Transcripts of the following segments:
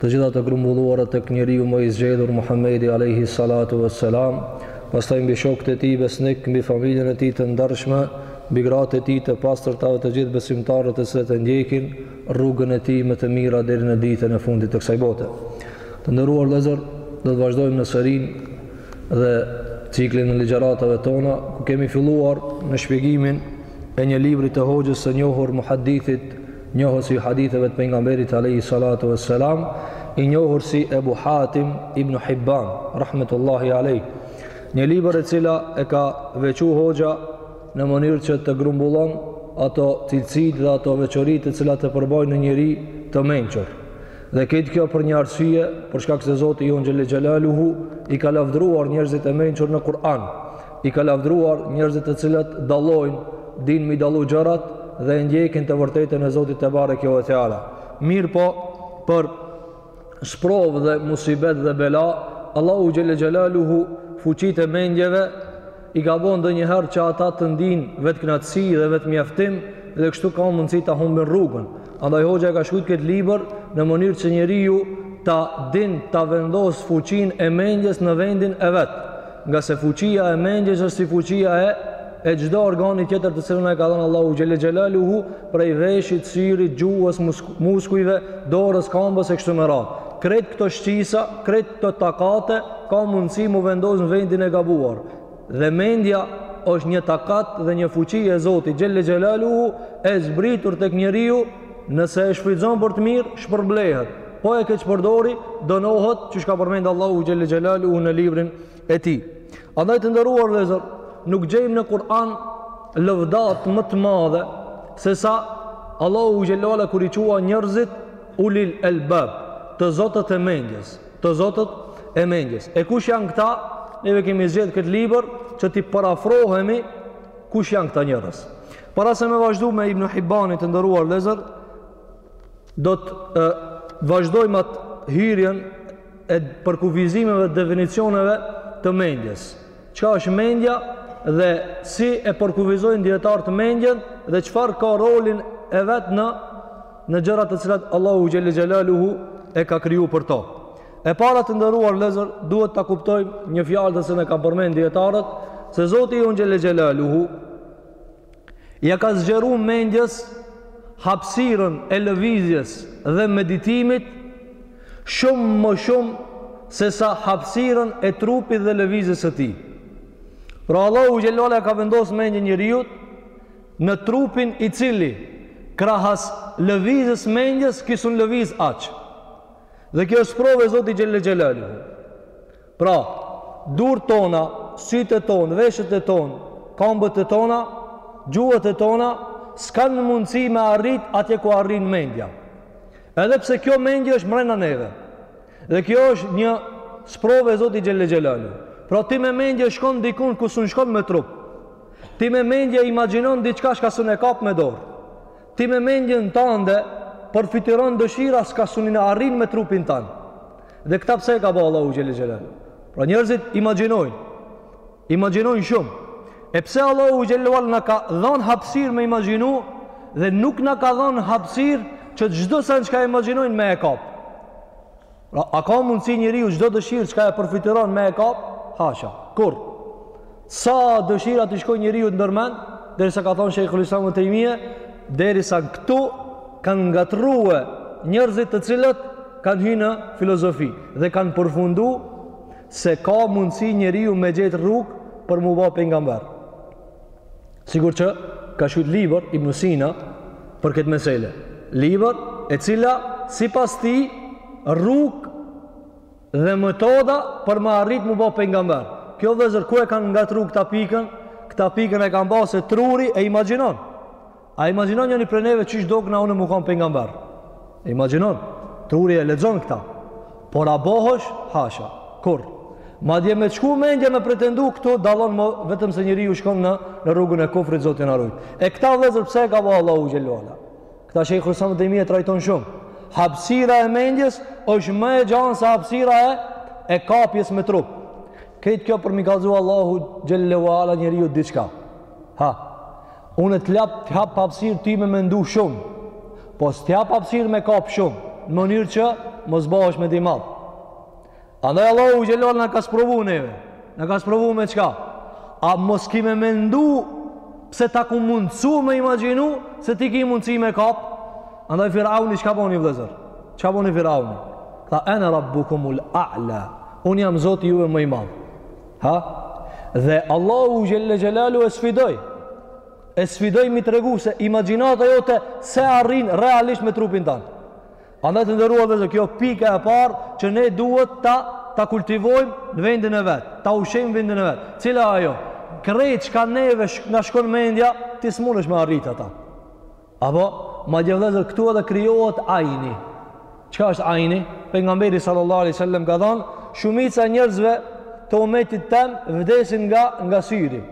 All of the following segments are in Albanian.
Të gjitha të grumbulluara tek njeriu më i zgjedhur Muhamedi alejhi salatu ue selam, pastaj mbi shokët e tij besnik, mbi familjen e tij të ndershme, mbi gratë e tij të pastërta dhe të gjithë besimtarët të cilët e ndjekin rrugën e tij me të mira deri në ditën e fundit të kësaj bote. Të nderuar vëllezër, do të vazhdojmë në serinë dhe ciklin e ligjëratave tona, ku kemi filluar me shpjegimin e një libri të hoxhës së njohur muhaddithit Njohësi i haditheve të pejgamberit alejhi salatu ves selam, i njohur si Ebu Hatim ibn Hibban, rahmetullahi alejh. Një libër e cila e ka veçu hoxha në mënyrë që të grumbullon ato cilësitë dhe ato veçoritë të cilat e përbojnë një njeri të mençur. Dhe këtë kjo për një arsye, për shkak se Zoti jonë Xhelle Xhelaluhu i ka lavdëruar njerëzit e mençur në Kur'an. I ka lavdruar njerëzit të cilët dallojnë, dinë mi dallu gjërat dhe e ndjekin të vërtetën e Zotit te bareke ve teala. Mirpo për sprovë dhe musibet dhe bela, Allahu xhelle xhelaluhu fuqitë e mendjeve i ka bo ndonjëherë që ata të ndinë vetëkënaqësi dhe vetëmjaftim dhe kështu ka mundësi ta humbin rrugën. Andaj hoxha e ka shkruar këtë libër në mënyrë që njeriu ta din ta vendos fuqinë e mendjes në vendin e vet. Nga se fuqia e mendjes është si fuqia e e çdo organi tjetër të cilën e ka dhënë Allahu xhelle xhelaluhu prej veshit, syrit, gjuhës, muskujve, dorës, kambës e kështu me radhë. Krejt këto shqisa, krejt këto takate ka mundësi mu vendos në vendin e gabuar. Dhe mendja është një takat dhe një fuqi e Zotit xhelle xhelaluhu e zbritur tek njeriu Nëse e shfrytëzon për të mirë, shpërblehet. Po e keqpërdori, dënohet, siç ka përmendur Allahu xhelle xhelaluhu në librin e tij. Andaj të nderuar vëllezër, nuk gjejmë në Kur'an lëvdatë më të madhe se sa Allahu xhelalu kur i quan njerëzit ulil albab, të zotët e mendjes, të zotët e mendjes. E kush janë këta? Neve kemi zgjedhë këtë libër që t'i përafrohemi kush janë këta njerëz. Para se me vazhdu me Ibn Hibbani të nderuar vllezër, do të vazhdojmë atë hyrjen e përkufizimeve dhe definicioneve të mendjes. Çka është mendja dhe si e përkufizojnë dijetarët mendjen dhe çfarë ka rolin e vet në, në gjërat të cilat Allahu Xhelle Xhelaluhu e ka kriju për to. E para të nderuar vllezër, duhet ta kuptojmë një fjalë dhe se na kanë përmend dijetarët, se Zoti jonë Xhelle Xhelaluhu, ja ka zgjeru mendjes hapsirën e lëvizjes dhe meditimit shumë më shumë se sa hapsirën e trupit dhe lëvizjes së tij. Pra Allahu xhele ve ala ka vendos mendjen e njeriut në trupin i cili krahas lëvizjes mendjes ky s'un lëviz aq. Dhe kjo është provë e Zotit xhele xhelaluhu. Pra, durt tona, sytë e tonë, veshët e tonë, kambët e tona, gjuhët e tona, s'kanë mundësi me arrit atje ku arrin mendja. Edhe pse kjo mendje është mrena neve. Dhe kjo është një sprovë e Zotit xhele xhelaluhu. Pra ti me mendje shkon dikun ku s'un shkon me trup. Ti me mendje imagjinon diçka çka s'un e kap me dorë. Ti me mendjen tande përfytyron dëshira çka s'un i arrin me trupin tand. Dhe këta pse e ka bo Allahu xhele xhelaluhu? Pra njerëzit imagjinojnë, imagjinojnë shumë. E pse Allahu xhele ve ala na ka dhonë hapsir me imagjinu dhe nuk na ka dhonë hapsir që çdo sen çka imagjinojnë me e kap. Pra, a ka mundësi njeriu çdo dëshirë çka e përfytyron me e kap? Hasha, kurr! Sa dëshira t'i shkojnë njeriut ndër mend, derisa ka thonë Shejhul Islam Tejmije, derisa këtu kanë ngatërru njërzit të cilët kanë hy në filozofi dhe kanë përfundu se ka mundësi njeriu me gjetë rrugë për m'u ba pejgamber. Sikur që ka shkrujt libër Ibn Sina për këtë mesele. Libër e cila sipas tij rrugë dhe metoda për me arrit m'u bo pejgamber. Kjo vllezër ku e kanë ngatrru këta pikën? Këta pikën e kanë bo se truri e imagjinon. A imagjinon njani prej neve çish do kna unë m'u kan pejgamber? E imagjinon? Truri e lejon këta. Por a bohesh? Hasha. Kurr! Madje me t'shku mendja me pretendu këtë, dallon më vetëm se njeriu shkon në në rrugën e kufrit Zoti na rujt. E këta vëllezër pse e ka bo Allahu xhele ve ala? Këta Shejhul Islam Tejmije e trajton shumë. Hapësira e mendjes është mo e gjanë se hapësira e e kapjes me trup. Krejt kjo për m'i kallzu Allahu xhele ve ala njeriut diçka. Ha, unë t'lap, t'i jap hapsir ti me mendu shumë, po s't'i jap hapsir me kap shumë, në mënyrë që mos bohesh mendjemadh. Andaj Allahu xhele ve ala na ka sprovu neve, na ka sprovu me çka. A mos ki me mendu pse t'u ka mundësu me imagjinu se ti ki mundësi me kap. Andaj Firauni çka boni vllezër? Çka boni Firauni? Tha, ene rabbukumul a'la, unë jam zoti juve mo i madh. Ha? Dhe Allahu xhele xhelalu e sfidoi. E sfidoi me i tregu se imagjinata jote s'e arrin realisht me trupin tand. Andaj të nderuar vëllezër, kjo pika e parë që ne duhet ta, ta kultivojmë në mendjen e vet, ta ushqejmë mendjen e vet. Cila ajo? Krejt çka neve shk na shkon mendja, ti s'munesh me arrit ata. Apo, madje vëllezër, këtu edhe krijohet ajni. Çka është ajni? Pejgamberi salallahu alejhi ve selem ka thonë, shumica e njerëzve të umetit tem vdesin nga, nga syri,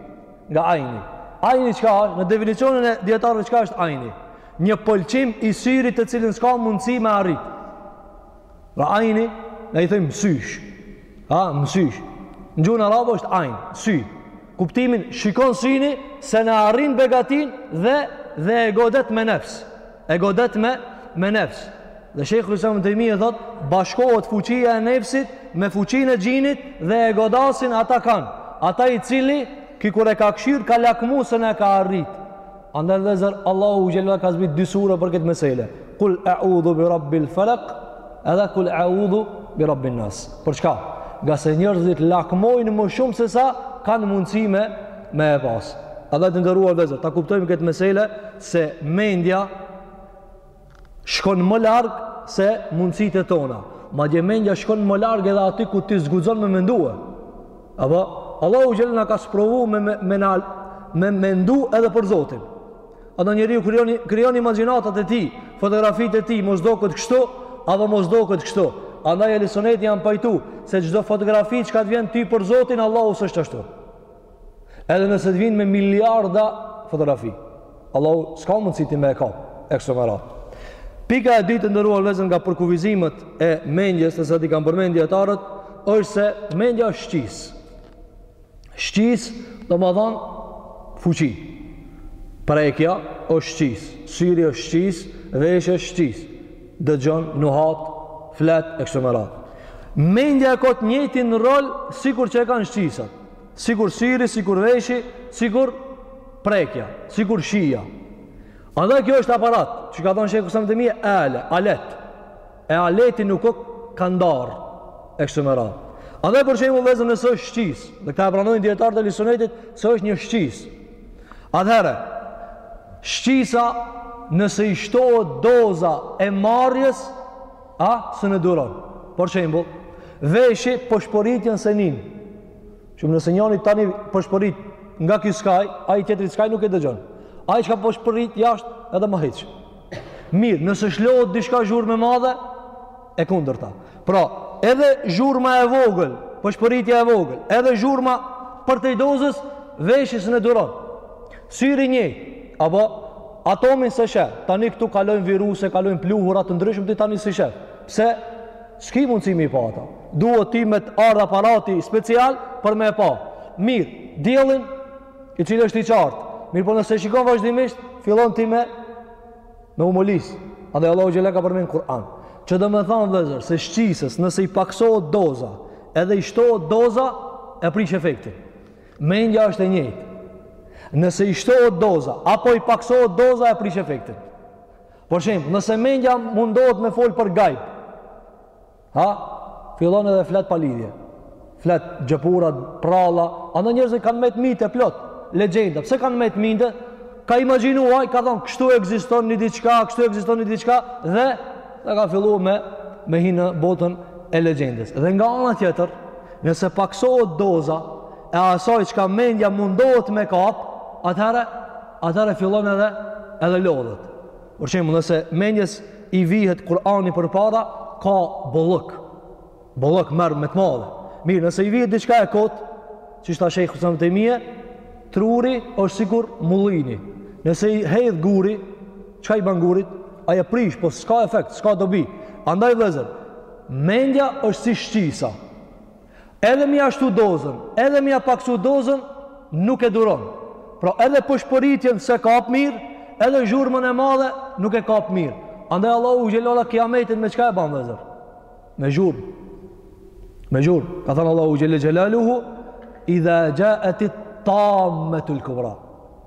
nga ajni. Ajni çka është? Në definicionin e dijetarëve çka është ajni? Një pëlqim i syrit të cilin s'ka mundësi me arrit. Pra ajni, ne i thojmë mësysh. Ha, mësysh. Në gjuhën arabe është ajn, sy. Kuptimin, shikon syni s'un e arrin begatinë dhe, dhe e godet me nefs. E godet me, me nefs. Dhe Shejhul Islam Ibnu Tejmije thotë, bashkohet fuqia e nefsit me fuqinë e xhinit dhe e godasin ata, kan? Ata i cili, ky kur e ka kshyr, ka lakmu s'un e ka arrit. Andaj vëllezër, Allahu xhelalu ka zbrit dy sura për këtë mesele. Kul a'udhu bi rabbil falaq, edhe kul a'udhu bi rabbin nas. Për çka? Ngase njerëzit lakmojnë më shumë se sa kanë mundësi me me e pas. Andaj të nderuar vëllezër, ta kuptojmë këtë mesele se mendja shkon më larg se mundësitë e tona. Madje mendja shkon më larg edhe aty ku ti s'guxon me mendue. Apo Allahu xhel na ka sprovu me me me, na, me mendu edhe për Zotin. Ato njeriu krijon krijon imagjinatat e tij, fotografitë e tij, mos doket kështu, apo mos doket kështu. Andaj Ehli Suneti janë pajtu se çdo fotografi çka të vjen ty për Zotin, Allahu s'është ashtu. Edhe nëse të vinë me miliarda fotografi. Allahu s'ka mundësi ti me e kap, e kështu me radhë. Pika e dytë të nderuar vëllezër nga përkufizimet e mendjes, të cilat i kanë përmend dijetarët, është se mendja është shqisë. Shqisë, domethanë, fuqi. Prekja është shqisë, syri është shqisë, veshi është shqisë. Dëgjon, nuhat, flet, e kështu me radhë. Mendja e ka të njëjtin rol, sikur që e kanë shqisat. Sikur syri, sikur veshi, sikur prekja, sikur shija. Andaj kjo është aparat, që ka thonë Shejhul Islam Ibn Tejmije, ale, alet. E aleti nuk o ka ndarë, e kështu me radhë. Andaj për shembull vëllezër nëse është shqisë, dhe këta e pranojnë dijetarët e Ehli Sunetit, se është një shqisë. Atëherë, shqisa nëse i shtohet doza e marrjes, A, s'un e duron. Për shembull, veshi pëshpëritjen s'e nin. Shembull, nëse njani tani pëshpërit nga ky skaj, ai tjetri skaj nuk e dëgjon. Ai çka pëshpërit jashtë edhe ma hiç. Mirë, nëse lshohet diçka zhurmë e madhe, e kundërta. Pra, edhe zhurma e vogël, pëshpëritja e vogël, edhe zhurma përtej dozës, veshi s'un e duron. Syri njëjtë, apo atomin s'e sheh. Tani këtu kalojnë viruse, kalojnë pluhura të ndryshëm ti tani s'i sheh. Pse? S'ki mundësi m'i pa ata. Duhet ti me të ardh aparati special për me pa. Mirë, diellin i cili është i qartë. Mirëpo nëse shikon vazhdimisht, fillon ti me me u molis. Andaj Allahu xhelle ka përmend Kur'an. Që domethanë vllezër se shqisës nëse i paksohet doza, edhe i shtohet doza e prish efektin. Mendja është e njëjtë. Nëse i shtohet doza apo i paksohet doza e prish efektin. Për shembull, nëse mendja mundohet me fol për gajb, ha, fillon edhe flet pa lidhje. Flet gjepura, pralla, andaj njerëzit kanë met mite plot. Legjenda, pse kanë met mite? Ka imagjinu, ka thonë, kështu ekziston një diçka, kështu ekziston një diçka dhe dhe ka fillu me me hi në botën e legjendës. Dhe nga ana tjetër, Nëse paksohet doza e asaj çka mendja mundohet me kap, atëherë atëherë fillon edhe edhe lodhet. Për shembull, nëse mendjes i vihet Kur'ani përpara, ka bollëk. Bollëk merr me të madhe. Mirë, nëse i vihet diçka e kot, siç tha shejhul islam Tejmije, truri është sikur mullini. Nëse i hedh guri, çka i ban gurit? Ai e prish, po s'ka efekt, s'ka dobi. Andaj vllezër, Mendja është si shqisa. Edhe m'ia shtu dozën, edhe m'ia paksu dozën, nuk e duron. Pra edhe pëshpëritjen s'e kap mirë, edhe zhurmën e madhe nuk e kap mirë. Andaj Allahu xhelle ve ala kiametin me çka e ban vllezër? Me zhurmë. Me zhurmë. Ka thanë Allahu xhelle xhelaluhu, idha xhaetit tammetul kubra.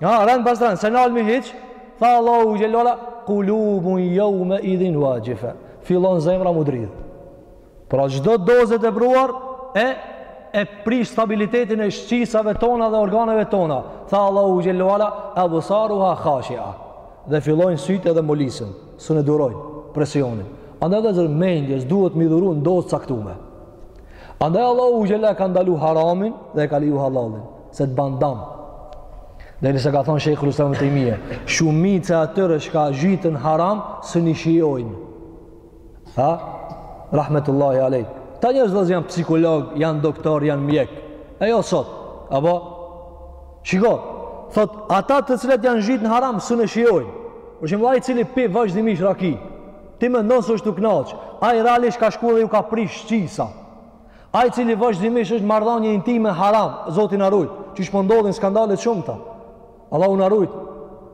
Ja, rend pas rend, s'e nal më hiç, tha Allahu xhelle ve ala, kulubun jeumeidhin vaxhife, fillon zemra m'u dridh. Pra çdo dozë e tepruar, e, e prish stabilitetin e shqisave tona dhe organeve tona, tha Allahu xhelle ve ala, ebsaruha khashia, dhe fillojnë sytë edhe molisen, s'un e durojnë presionin. Andaj vllezër mendjes, duhet m'i dhuru një dozë t'caktume. Andaj Allahu xhelle ve ala ka ndalu haramin dhe e ka leju hallallin. se të ban dam. Derisa ka thonë Shejhul Islam ibn Tejmije, shumica e atyre që ka shijtën haram, s'e shijojnë. Ha? Rahmetullahi alejh. Ata njerëz janë psikolog, janë doktor, janë mjek. E jo sot. Apo? Shiko, thot, ata të cilët janë zhytë në haram, s'e shijojnë. Për shembull ai i cili pi vazhdimisht raki, ti mendon se është tu u knaq, ai realisht ka shku dhe ju ka prish shqisa. Ai i cili vazhdimisht është në marrëdhënie intime haram, Zoti na rujt. Qysh po ndodhin skandale të shumta. Allahu na rujt.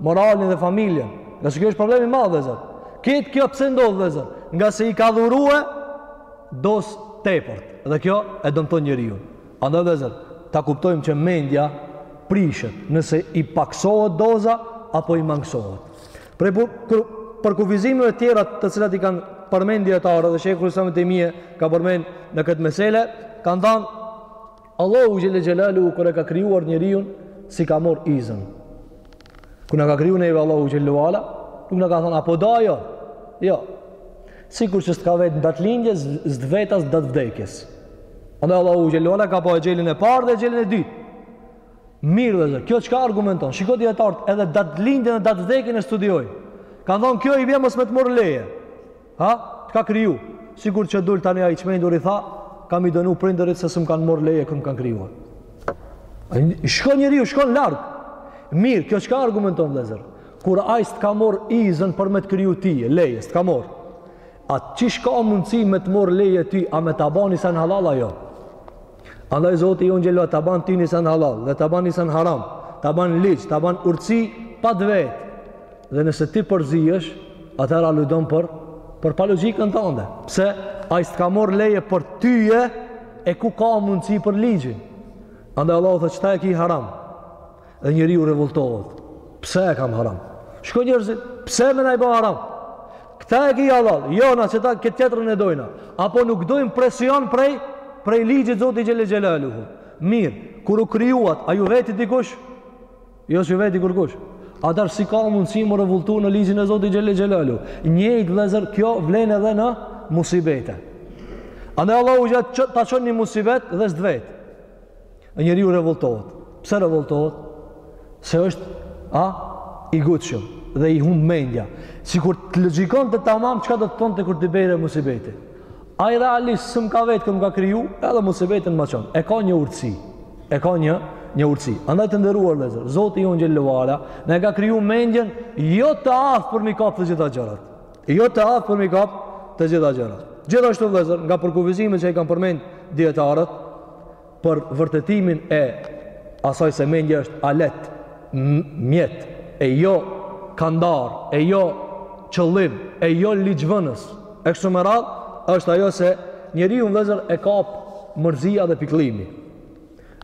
Moralin dhe familjen. Nga se kjo është problem i madh vëllazër. Këtë kjo pse ndodh vëllazër? Nga se i ka dhurue dozë të tepërt. Dhe kjo e dëmton njeriun. Andaj vëllazër, ta kuptojmë që mendja prishet nëse i paksohet doza apo i mangësohet. Prej përkufizimeve tjera të cilat i kanë përmend dietarët dhe Shejhul Islam ibn Tejmije ka përmend në këtë mesele, kanë thënë Allahu xhelle xhelalu kur e ka krijuar njeriun s'i ka marr izën. Kur na ka krijuar neve Allahu xhelle ve ala, nuk na ka thënë a po do a jo. Jo. Sikur që s't ka vet në datë lindjes, s'të vet as datë vdekjes. Andaj Allahu xhelle ve ala ka ba exhelin e parë dhe exhelin e dytë. Mirë vllezër, kjo çka argumenton? Shiko dijetarët edhe datëlindjen e datëvdekjen e studiojnë. Kanë thonë kjo i vje mos me të marrë leje. Ha? Të ka kriju. Sikur që dul tani ai i çmenduri tha, kam me i dënu prindërit se s'më kanë marrë leje kur më kanë kriju. Shiko njeriu, shkon larg. Mirë, kjo çka argumenton vllezër? Kur ai s'të ka marrë izën për me të kriju ti, leje s'të ka marrë. A qysh ka mundësi me të marrë leje ti, a me ta ba ni sen hallall a jo? Andaj Zoti yn xhelle ve ala ta ban ty ni sen hallall dhe ta ban ni sen haram, ta ban ligj, ta ban urtësi pa të vet. Dhe nëse ti përzihesh, atëherë aludon për për palogjikën tënde. Pse ai s't ka marr leje prej teje e ku ka mundësi për ligjin? Andaj Allahu thotë çta e ki haram. Dhe njeriu revoltohet. Pse e kam haram? Shiko njerëzit, pse me na i ba haram? Këta e ke halal. Jo, na çeta këtë tjetrën e dojna. Apo nuk dojmë presion prej prej ligjit Zotit xhelle xhelaluhu. Mirë, kur u krijuat, a ju veti dikush? Jo, s'ju veti kurkush. Atëherë si ka mundësi me u revoltu në ligjin e Zotit xhelle xhelaluhu? Njëjt vlezër, kjo vlen edhe në musibete. Andaj Allahu xhelle ta çon një musibet dhe s't vet. Dhe njeriu revoltohet. Pse revoltohet? Se është i ngutshëm dhe i humb mendja. Sikur të logjikonte tamam çka do të thonte kur t'i bjerë musibeti. Ai realisht s'm ka vet kur m'ka kriju, edhe musibetin ma çon. E ka një urtësi. E ka një një urtësi. Andaj të nderuar vëllezër, Zoti yn xhelle ve ala na e ka kriju mendjen jo të aftë për me i kap të gjitha gjërat. Jo të aftë për m'i kap të gjitha gjërat. Gjithashtu vëllezër, nga përkufizimet që i kanë përmend dijetarët, për vërtetimin e asaj se mendja është alet, mjet, e jo kandar, e jo qëllim, e jo ligjvënës, e kështu me radhë, është ajo se njeriun vëllezër e kap mërzia dhe pikëllimi,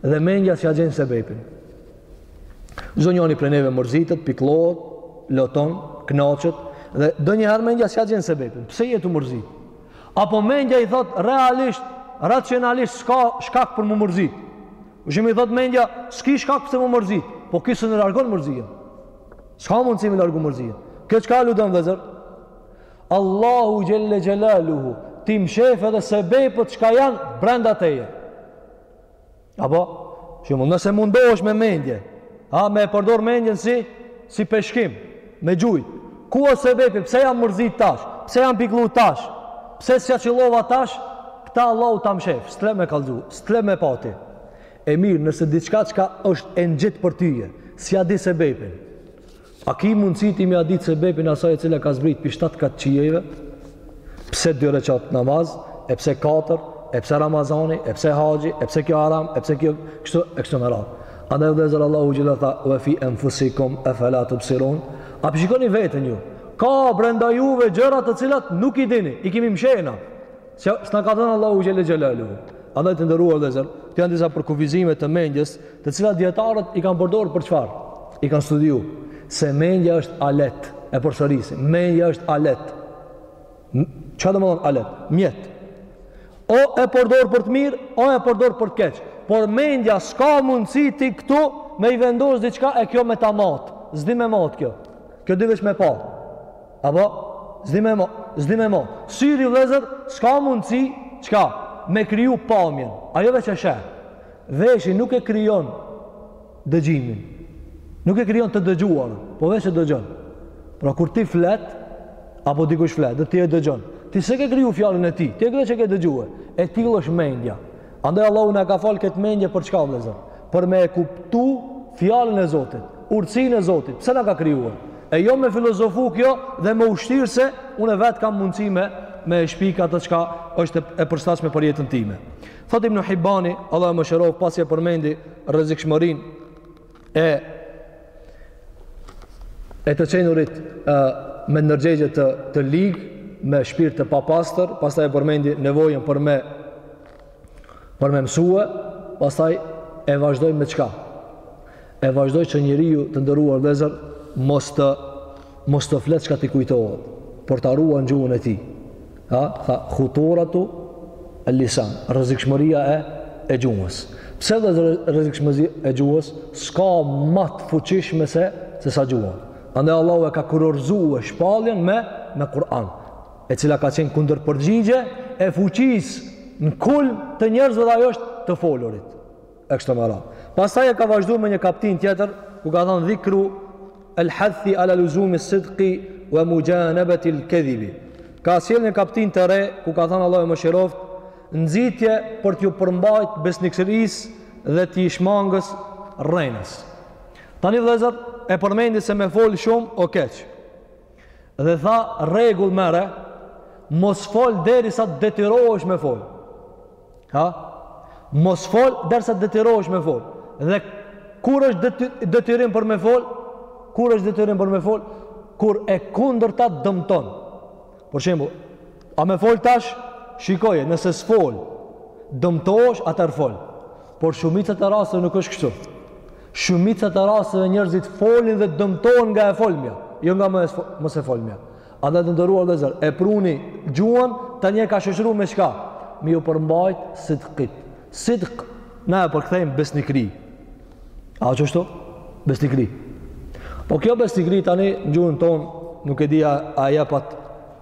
dhe mendja s'ja gjen sebepin. Çdo njëri prej neve mërzitet, pikëllohet, loton, kënaqet dhe ndonjëherë mendja s'ja gjen sebepin. Pse je tu u mërzit? Apo mendja i thotë realisht, racionalisht s'ka shkak për me u mërzit. Gjykimi i thotë mendja, s'ki shkak pse me u mërzit, po ky s'e largon mërzinë. S'ka mundësi me largu mërzinë. Kjo çka aludon vëllezër? Allahu xhelle xhelaluhu, t'i mshef edhe sebepet çka janë brenda teje. Apo, shumë, nëse mundohesh me mendje, a, me e përdor mendjen si, si peshkim, me gjuj, ku o sebepi, pse jam mërzit tash, pse jam pikllu tash, pse s'ja qëllova tash, këta Allahu ta mshef, s't'le me kalzu, s't'le me pa ti. E mirë, nëse diçka çka është e ngjit për tyje, s'ja di sebepin, A ki mundësi ti me ja ditë sebepin asaj e cila ka zbrit pi shtatë katë qiejve? Pse dy rekatë namaz, e pse katër, e pse Ramazani, e pse haxhi, e pse kjo haram, e pse kjo kështu, e kështu me radhë. Andaj vëllezër Allahu xhelle tha, ue fi enfusikum efela tubsirun, a p'i shikoni vetën ju, ka brenda juve gjëra të cilat nuk i dini, i kimi mshehta, Që s'na i ka dhënë Allahu xhelle xhelaluhu. Andaj të nderuar vëllezër, këto janë disa përkufizime të mendjes, të cilat dijetarët i kanë përdor për çfarë? I kanë studiu se mendja është alet, e përsërisim, mendja është alet. Çka domethanë alet? Mjet. O e përdor për të mirë, o e përdor për të keq. Por mendja s'ka mundësi ti këtu me i vendos diçka e kjo me ta mat. S'di me mat kjo. Kjo di veç me pa. Apo, s'di me mat, s'di me mat. Syri vëllezër, s'ka mundësi, çka, me kriju pamjen. Ajo veç e sheh. Veshi nuk e krijon dëgjimin. Nuk e krijon të dëgjuar, po veç e dëgjon. Pra, kur ti flet, apo dikush flet, dhe ti e dëgjon. Ti se ke kriju fjalën e tij, ti e ke që ke dëgjue. E tillë është mendja. Andaj Allahu na e ka falë këtë mendje për çka vëllezër. për me e kuptu fjalën e Zotit, urtësinë e Zotit, pse na ka krijuar. E jo me filozofu kjo dhe me u shtirë se unë vetë kam mundësi me, me e shpik atë çka është e përshtatshme për jetën time. Thotë Ibnu Hibani, Allahu e mëshiroftë, pasi e përmendi rrezikshmërinë e e të qenurit e, me ndërgjegje të, të ligë, me shpirt të papastër, pastaj e përmendi nevojën për me për me mësue, pastaj e vazhdojmë me çka? E vazhdon që njeriu të nderuar vëllezër, mos të, mos të flet çka t'i kujtohet, por ta ruan gjuhën e tij. Ha? Tha, khuturatu el lisan, rrezikshmëria e, e gjuhës. Pse vëllezër rrezikshmëri e gjuhës? S'ka ma të fuqishme se, se sa gjuhën. Andaj Allahu e ka kurorëzue shpalljen me, me Kur'an. e cila ka qenë kundërpërgjigje e fuqisë në kulm të njerëzve dhe ajo është të folurit e kështu me radhë, pastaj e ka vazhdu me një kaptinë tjetër ku ka thanë dhikru el hathi ala luzumi sidqi wa mujanabati al kadhibi ka sjell një kaptinë të re ku ka thanë Allahu e mëshiroftë nxitje për t'iu përmbajt besnikërisë dhe t'i shmangesh rrenës tani vëllezër e përmendi se me fol shumë o keq Dhe tha rregull merre mos fol derisa të detyrohesh me fol. Ha? Mos fol derisa të detyrohesh me fol. Dhe kur është detyrim për me fol? Kur është detyrim për me fol? Kur e kundërta dëmton. Për shembull, A me fol tash? Shikoje, nëse s'fol, dëmtohesh, atëherë fol. Por shumicën e rasteve nuk është kështu. Shumicën e rasteve njerëzit folin dhe dëmtohen nga e folmja, jo nga më mos e folmja. Andaj të nderuar vëllezër, e pruni gjuhën, tani e ka shoqëru me çka, me iu përmbajt sidkit. Sidk, na e përkthejmë besnikëri. A është kështu? Besnikëri. Po kjo besnikëri tani, në gjuhën tonë, nuk e di a jepet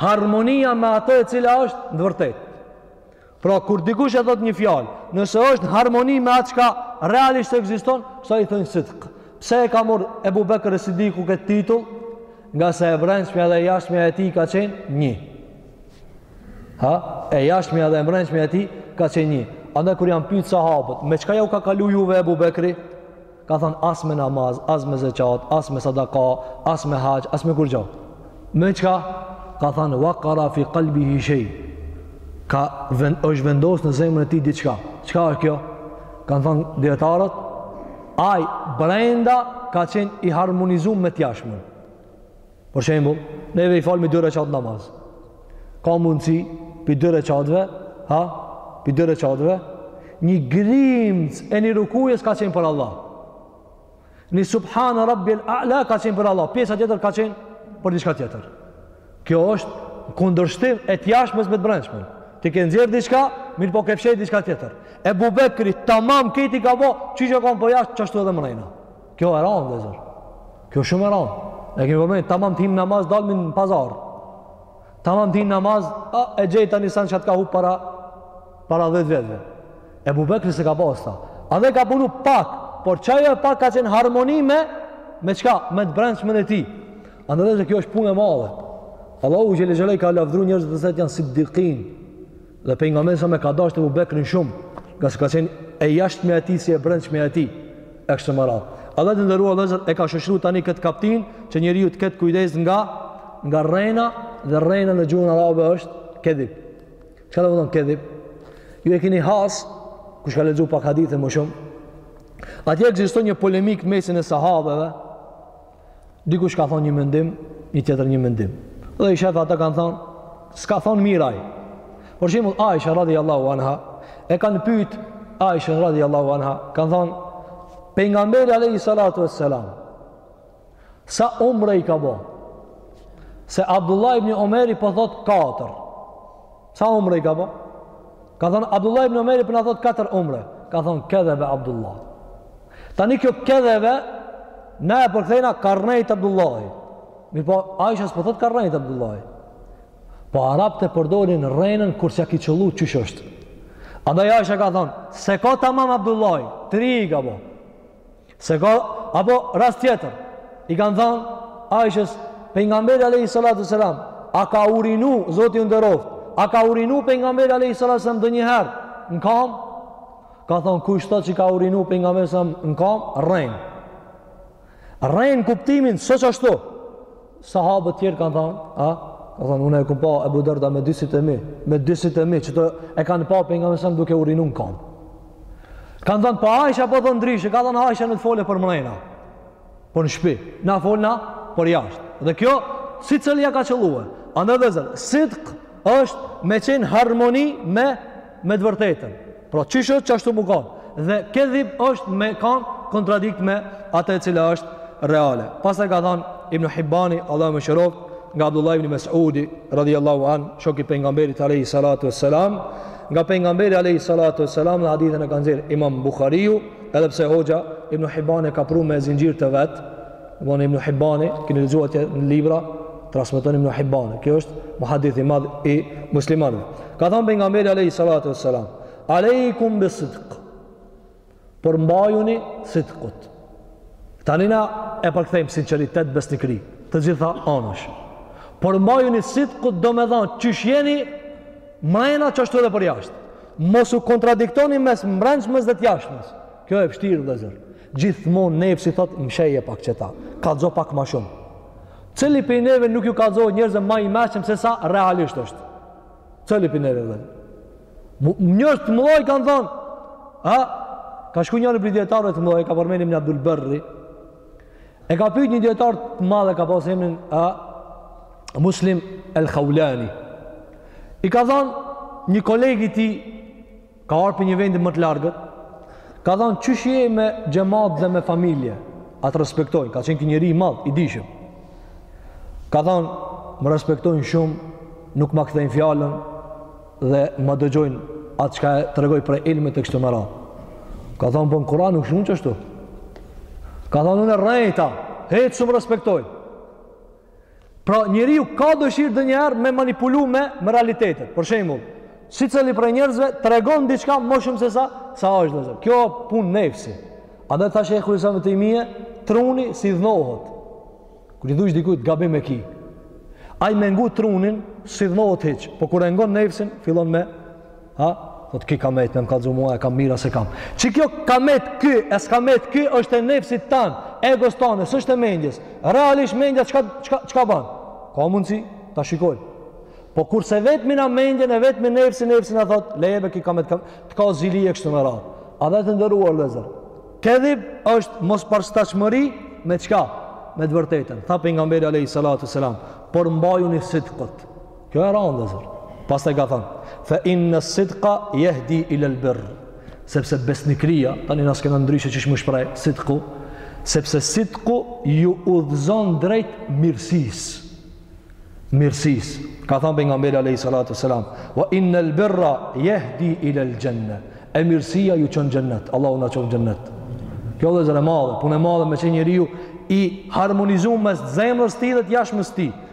Harmonia me atë e cila është në të vërtetë. Pra kur dikush e thotë një fjalë, nëse është në harmoni me atë çka realisht ekziston, asaj i thonë sidq. Pse e ka marr Ebu Bekr e Sidiku këtë titull? Ngase e brendshmja dhe e jashtmja e tij ka qenë një. Ha? E jashtmja dhe e brendshmja e tij ka qenë një. Andaj kur janë pyet sahabët, me çka jau ka kalu juve Ebu Bekri? Kanë thanë as me namaz, as me zeqat, as me sadaka, as me haxh, as me kurgjo. Me çka? Kanë thanë, wakara fi kalbihi shej. Ka vend, është vendosë në zemrën e tij diçka. Çka është kjo? Kanë thanë dijetarët, aj brenda ka qenë i harmonizum me t'jashtmen. Për shembull, neve i falmi dy rekatë namaz. Ka mundësi pi dy rekatëve, ha? Pi dy rekatëve, një grimcë e një rukujes ka qenë për Allah. Një subhana rabbi al-a'la ka qenë për Allah. Pjesa tjetër ka qenë për diçka tjetër. Kjo është kundërshtim e t'jashtmes me të brendshmen. Ti ke nxjerr diçka, mirëpo ke fsheh diçka tjetër. Ebu Bekri, tamam, këti ka bo, qysh o kon po jashtë, qashtu edhe mrena. Kjo e randë, vëllezër. Kjo shumë e randë. E kemi përmend, tamam t'hijmë n'namaz, dalmi në pazar. Tamam t'hijmë n'namaz, a, e gjejta një send që të ka hup para, para dhjetë vjetve. Ebu Bekri s'e ka pasë ta. Ai dhe ka punu pak, por qajo e pak ka qenë harmoni me, me çka, me të brendshmen e tij. Andaj vëllezër, kjo është punë e madhe. Allahu xhelle xhelaluhu i ka lavdëru njerëzit të cilët janë sidikin. Dhe pejgamberi alejhi selam e ka dashtë Ebu Bekrin shumë, ngase ka qenë e jashtmja e tij si e brendshmja e tij. E kështu me radhë. Allah të nderuar vëllezër e ka shoqëruar tani këtë kaptinë që njeriu të ketë kujdes nga nga rrena dhe rrena në gjuhën arabe është kedhib. Çka do me thonë kedhib? Ju e keni has, kush ka lexuar pak hadithe më shumë? Atje ekziston një polemikë n'mesin e sahabeve Dikush ka thonë një mendim, një tjetër një mendim. Dhe i shef ata kanë thonë, s'ka thonë mirë ai. Për shembull, Aisha radiallahu anha, e kanë pyt Aishën radiallahu anha, kanë thonë, pejgamberi alejhi salatu ve selam, sa umre i ka bo? Se Abdullah ibn Omeri po thotë katër. Sa umre i ka bo? Ka thonë, Abdullah ibn Omeri po na thotë katër umre. Ka thonë, kedhebe Abdullah. Tani kjo kedhebe, na e përkthejna ka rrejt Abdullahi. Mirëpo, Aisha s'po thotë ka rrejt Abdullahi. Po arabët e përdorin rrenën kur s'ja ki qëllu qysh është. Andaj Aisha ka thonë, s'e ka tamam Abdullahi, tri i ka bo. S'e ka, apo rast tjetër, i kanë thënë Aishës pejgamberi alayhi salatu selam, a ka urinu Zoti ju nderoft, a ka urinu pejgamberi alayhi salatu selam ndonjëherë në kam? Ka thënë kush thotë që ka urinu pejgamberi alejhi selam në kam, rren. Rren n'kuptimin s'osht qashtu. Sahabët tjerë kanë thënë, a? Ka thënë unë e kam pa Ebu Derda me dy sytë e mi, me dy sytë e mi qeta e kam pa pejgamberin alejhi selam duke urinu n'kam. Kanë thënë po Aisha po thotë ndryshe, ka thënë Aisha në t'fole për mrena. Për në shpi, na folna për jashtë. Dhe kjo secili ja ka qëlluar. Andaj vëllezër, sidq është me qenë harmoni me me të vërtetën. Pra qysh është qashtu me kanë. Dhe kedhib është me kanë kontradikt me atë e cila është reale. Pastaj ka thënë Ibn Hibani, Allahu e mëshiroftë, nga Abdullah ibn Mesudi, radhiyallahu an, shoku i pejgamberit alayhi salatu wassalam, nga pejgamberi alayhi salatu wassalam dhe hadithin e ka nxjerr Imam Buhariu, edhe pse hoxha Ibn Hibani e ka pru me zinxhir të vet, von Ibn Hibani, keni lexuar atje në libra, transmeton Ibn Hibani. Ky është muhadith i madh i muslimanëve. Ka thënë pejgamberi alayhi salatu wassalam, "Aleikum bisidq." Përmbajuni sidqut. Tani na e përkthejmë sinqeritet besnikëri, të gjitha anash. Përmbajuni sidqut domethanë qysh jeni mrena qashtu edhe për jashtë. Mos u kontradiktoni mes mbrendshmes dhe të jashtmes. Kjo e vshtirë vëllezër. Gjithmonë nefsi thotë msheje pak qeta, kallxo pak më shumë. Cili prej neve nuk ju kallxohet njerëzve më i mishëm se sa realisht është? Cili prej neve vëllai? Njerëz të mëdhenj kanë thënë, ha, ka shku njëri prej dietarëve të mëdhenj, e ka përmend Ibn Abdul Berri. E ka pyet një dietar të madh ka pasur emrin Muslim El Khaulani. I ka thënë një koleg i tij Ka ardhur prej një vendi më të largët. Ka thënë çysh je me xhamat dhe me familje. A të respektojnë, ka qenë një njeri i madh, i dijshëm. Ka thënë, më respektojnë shumë, nuk ma kthejnë fjalën dhe më dëgjojnë atë çka e tregoj prej ilmit e kështu me radhë. Ka thënë, po në Kur'an nuk shkrun qashtu. Ka thënë, unë rrejta, hiç s'um respektojnë. Pra njeriu ka dëshirë ndonjëherë me manipulu me, me realitetet. Për shembull, secili prej njerëzve tregon diçka më shumë se sa, sa është dhe zërë. Kjo pun nefsi. Andaj tash e kujt s'jam të imie, truni s'idhnohet. Kur i thush dikujt, gabim e ki. Ai me ngu trunin, s'idhnohet hiq. Po kur e ngon nefsin, fillon me, Ha? Thot ky ka met me m'kallzu mua, e kam mira se kam. Qikjo ka met ky, e s'ka met ky, është e nefsit tan, egos tanë, s'është e mendjes. Realisht mendja çka çka çka bën? Ka mundsi ta shikoj. Po kur s'e vetmi na mendjen e vetmi nefsin, nefsi na thot, leje be ky ka met, të ka zili e kështu me radhë. Andaj të nderuar vllezër. Kedhib është mospërshtatshmëri me çka? Me të vërtetën. Tha pejgamberi alayhi salatu selam, por mbajuni sidkut. Kjo e randë vllezër. Pastaj ka thënë: "Fa inna sidqa yahdi ila al-birr." Sepse besnikëria, tani na s'kena ndryshe qysh me shpreh, sidqu, sepse sidqu ju udhëzon drejt mirësisë. Mirësisë. Ka thënë pejgamberi alayhi salatu selam: "Wa inna al-birra yahdi ila al-janna." E mirësia ju çon xhennet. Allahu na çoftë xhennet. Kjo vllezër e madhe, punë e madhe me qenë njeriu i harmonizu mes zemrës tij dhe të jashtmës tij.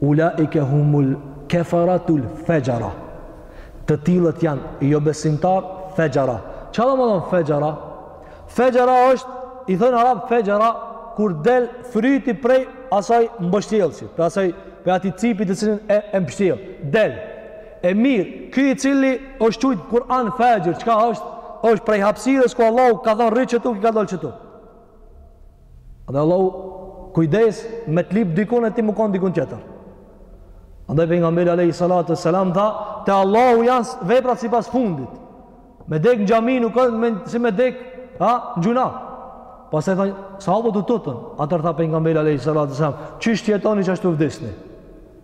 Ulaike humul kefaratul fejara. Të tillët janë jo besimtar fejara. Çka domethënë fejara? Fejara është i thonë arabt fejara kur del fryti prej asaj mbështjellësi, prej asaj prej atij cipit të cilin e e mbështjell. Del. E mirë, ky i cili është qujt Kur'an faxhir, çka është? Është prej hapësirës ku Allahu ka thënë rri qitu, ky ka dal qitu. Dhe Allahu kujdes me të lyp dikun e ti me konë dikun tjetër. Andaj pejgamberi Alehi Salatu Selam tha, te Allahu janë veprat sipas fundit. Me dek në xhami nuk është me, si me dek ha, në gjyna. Pastaj tha, sahabët u tutën, atëherë tha pejgamberi Alehi Salatu Selam, qysh të jetoni qashtu vdisni?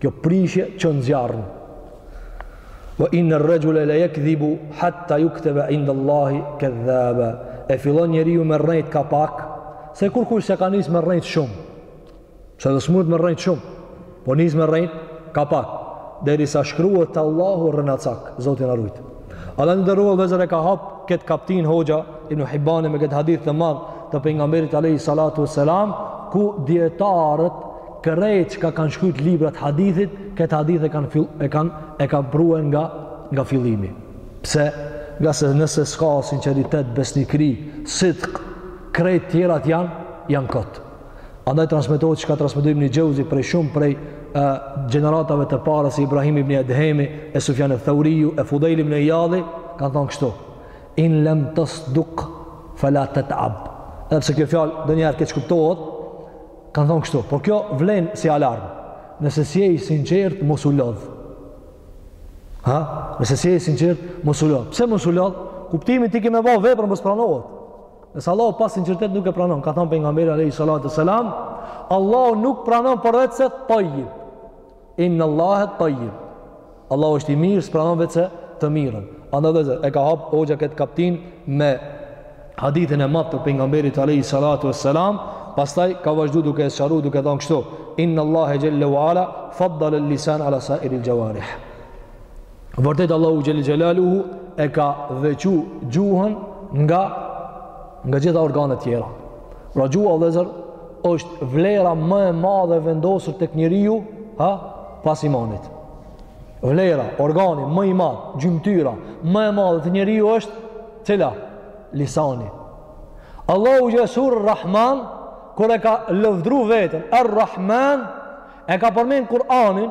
Kjo prishje çon n'zjarr. Wa in ar-rajula la yakdhibu hatta yuktaba 'inda Allahi kadhaba. E fillon njeriu me rrejt ka pak, se kurkush s'e ka nis me rrejt shumë. Se edhe s'mut me rrejt shumë, po nis me rrejt ka pak. Derisa shkruhet te Allahu rrenacak, Zoti na rujt. Andaj t'nderuar vllezër e ka hap këtë kaptin hoxha Ibn Hibani me këtë hadith të madh të pejgamberit Alehi Salatu Selam ku djetarët Krejt çka kanë shkrujt librat e hadithit, këtë hadith e kanë fill, e kanë e kanë prue nga nga fillimi. Pse? Ngase nëse s'ka sinqeritet, besnikëri, sidq, krejt tjerat janë janë kot. Andaj transmetohet çka transmeton Ibn Xheuzi prej shumë prej e, gjeneratave të para si Ibrahim ibn Edhemi, e Sufjan eth-Theuriu, e Fudejl ibn Ijadhi, kanë thonë kështu. In lem tesduk, fela tet'ab. Edhe pse kjo fjalë donjëherë keqkuptohet, Kan thonë kështu, por kjo vlen si alarm. Nëse s'je i sinqertë, mos u lodh. Ha? Nëse s'je i sinqertë, mos u lodh. Pse mos u lodh? Kuptimi ti ke me ba vepër mos pranohet. Nëse Allahu pa sinqeritet nuk e pranon, ka thënë pejgamberi alayhi salatu selam, Allahu nuk pranon përveç se tayyib. Inna Allahe tajjib. Allahu është i mirë, s'pranon veçse të mirën. Andaj vllezër, e ka hapë hoxha këtë kaptin me hadithin e madh të pejgamberit Alehi Salatu e Selam, pastaj ka vazhdu duke e sqaru duke thonë kështu, Inna Allahe gjelle wa ala, faddale el-lisan ala sairil gjawarih. vërtet Allahu xhel xhelaluhu e ka veçu gjuhën nga nga gjitha organet tjera. Pra gjuha vllezër është vlera më e madhe e vendosur tek njeriu, ha, pas imanit. Vlera, organi, më i madh, gjymëtyra, më e madhe te njeriu është, cila? Lisani. Allahu n'suren Rahman, kur e ka lëvdru vetën, er Rahman, e ka përmen Kur'anin,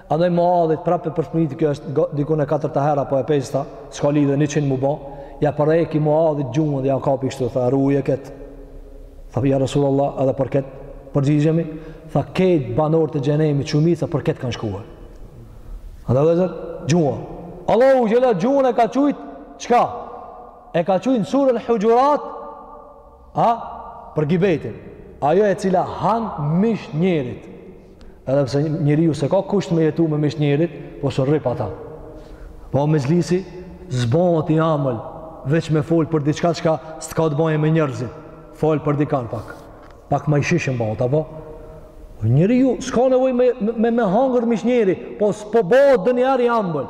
Andaj Muadhit prapë e përmendi kjo është diku e katërta herë apo e pesta, s'ka lidhje 100 m'u bo. Ja preki Muadhit gjuhën dhe ja kapi kështu, tha ruje kët. Tha ja Resulullah edhe për kët përgjigjemi, tha kët banorët e xhehenemit shumica për kët kanë shkuar. Andaj vllezër gjuha. Allahu xhela gjuhën e ka qujt çka? E ka qujt n'suren Hujurat A, për gibejtin, ajo e cila han mish njerit, edhe pse njeriu s'e ka kusht me jetu me mish njerit, po s'rri pa ta. Po mexhlisi s'bohet i amël, veç me folë për diçka çka s'ka të bojë me njërzit, folë për dikan pak, pak ma i shijshëm bëhet, apo? Njeriu s'ka nevoj me, me, me hangër mish njeri, po s'po bëhet donjëherë i amël,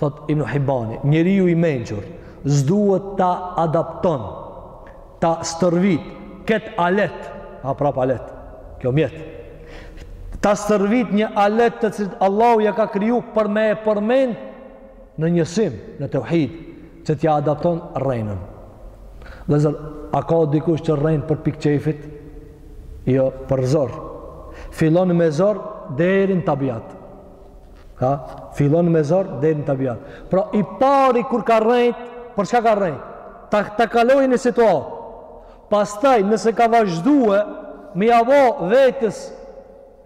Thotë Ibn Hibani, Njeriu i mençur s'duhet ta adaptojë, ta stërvit këtë alet, a prap alet, kjo mjet, ta stërvit një alet të cilën Allahu ia ka kriju për me e përmend në njësim, në teuhid, që t'ia adapton rrenën. Vllezër, a ka dikush që rren për pikë qejfit? Jo, për zor. Fillon me zor, deri n'tabiat. Ha? Fillon me zor deri në tabiat. Pra i pari kur ka rrejt, për çka ka rrejt? Ta ta kalojë një situatë. Pastaj nëse ka vazhdue me ia vë vetes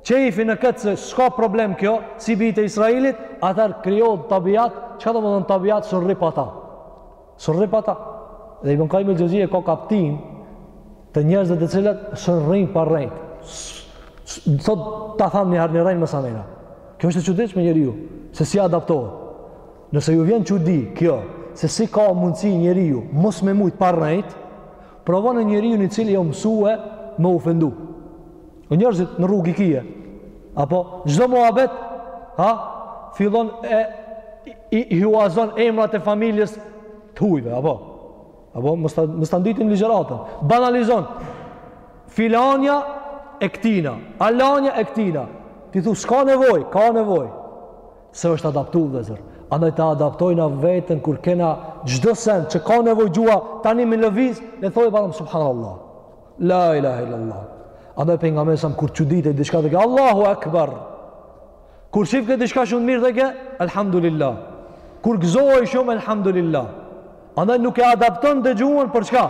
qejfi në këtë se s'ka problem kjo, si bijtë e Israilit, atëherë krijohet tabiat, çka domethënë tabiat s'rri pa ta. S'rri pa ta. Dhe Ibn Kajjim el-Xhevzije ka kaptinë të njerëzve të cilët s'rrinë pa rrejt. Thotë ta tham një herë një rrenë më sa nejna. Kjo është e çuditshme njeriu, se si adaptohet. Nëse ju vjen çudi kjo, se si ka mundësi njeriu mos me mujt pa rrejt, Provone njeriun i cili o mësue me ofendu. O njerëzit në rrugë i kije. Apo çdo muhabet, ha, fillon e i, i huazon emrat e familjes të hujve, apo apo mos ta nditim ligjëratën. Banalizon. Filanja e ktina, alanja e ktina. Ti thu s'ka nevojë? Ka nevojë. se është adaptu vllezër andaj ta adaptojna veten kur kena çdo send që ka nevojë gjuha tani me lëviz le thojë barem subhanallah la ilahe illallah andaj Pejgamberi a.s. kur çuditej diçka theke Allahu akbar kur shifke diçka shumë të mirë theke alhamdulillah kur gëzohej shumë alhamdulillah andaj nuk e adaptonte gjuhën për çka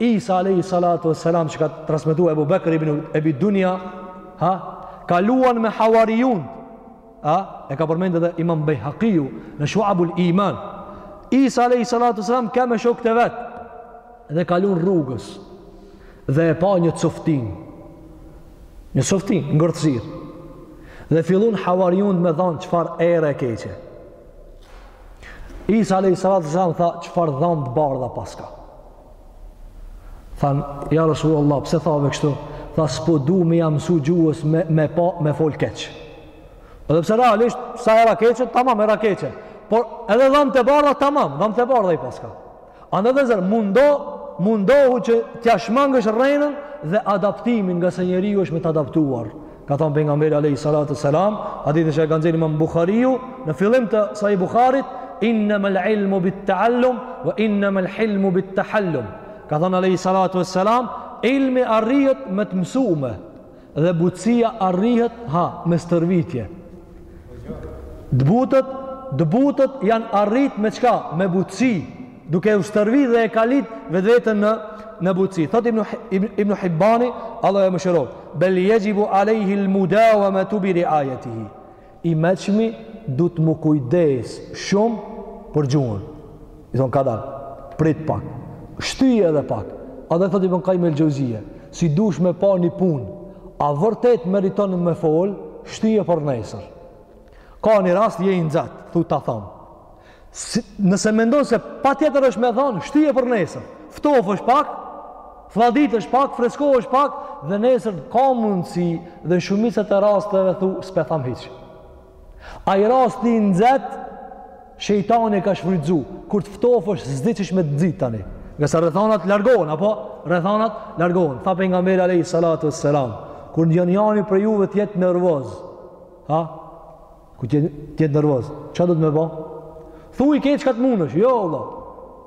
Isa alayhi salatu wassalam që ka transmetu Ebu Bekër ibn Ebi Dunya ha kaluan me havarijun A, e ka përmendë edhe imam Bejhakiu në Shuabul Iman. Isa alejhi salatu ue selam ke me shokët e vet dhe kalun rrugës dhe e pa një coftinë. Një coftinë, ngordhësirë. Dhe fillun havarijunt me thanë çfarë ere e keqe. Isa alejhi salatu ue selam tha çfarë dhamë të bardha paska. Thanë, ja Resulullah, pse thave kështu? Tha, s'po du me ia msu gjuhës me, me pa, me fol keq. Edhe pse realisht, sa era e keqe, tamam, era e keqe. Por edhe dhamt e bardha, tamam, dhamë të bardha i paska. Andaj vllezër, mundo, mundohu që t'ia shmangësh rrenën dhe adaptimin ngase njeriu është me të adaptuar. Ka thënë pejgamberi alejhi salatu ue selam, hadithin që e ka nxjerrë Imam Buhariu në fillim të Sahih Buharit, innamal ilmu bit taallum wa innamal hilmu bit tahallum. Ka thënë alejhi salatu ue selam, ilmi arrihet me të mësume dhe butësia arrihet ha me stërvitje. Të butët, të butët janë arrit me çka? Me butësi. duke u stërvit dhe e kalit vetveten në, në butësi. Thot Ibn, Ibn, Ibn Hibbani, Allahu e mëshiroftë, bel jexhibu alejhil mudawemetu bi riajetihi. I meçmi duhet me u kujdes shumë për gjuhën. I thonë kadar, prit pak, shtyje edhe pak. A dhe thot Ibn Kajim el Xheuzije, nëse dush me pa një pun, a vërtet meriton me fol, shtyje për nesër. Ka një rast je i nxet, thu ta tham. Si, nëse mendon se patjetër është me thonë, shtyje për nesër. Ftofesh pak, flladitesh pak, freskohesh pak, dhe nesër ka mundësi dhe n'shumicën e rasteve thu, s'po e tham hiç. Ai rast i nxet, shejtani e ka shfrytzu, kur të ftofesh s'di qysh me të nxit tani. Ngase rrethanat largohen, apo rrethanat largohen. Tha pejgamberi alejhi salatu ue selam, kur njani prej juve të jetë nervoz, ha? Kur të jet nervoz. Çka duhet me ba? Thuj krejt çka të mundesh. Jo vallah.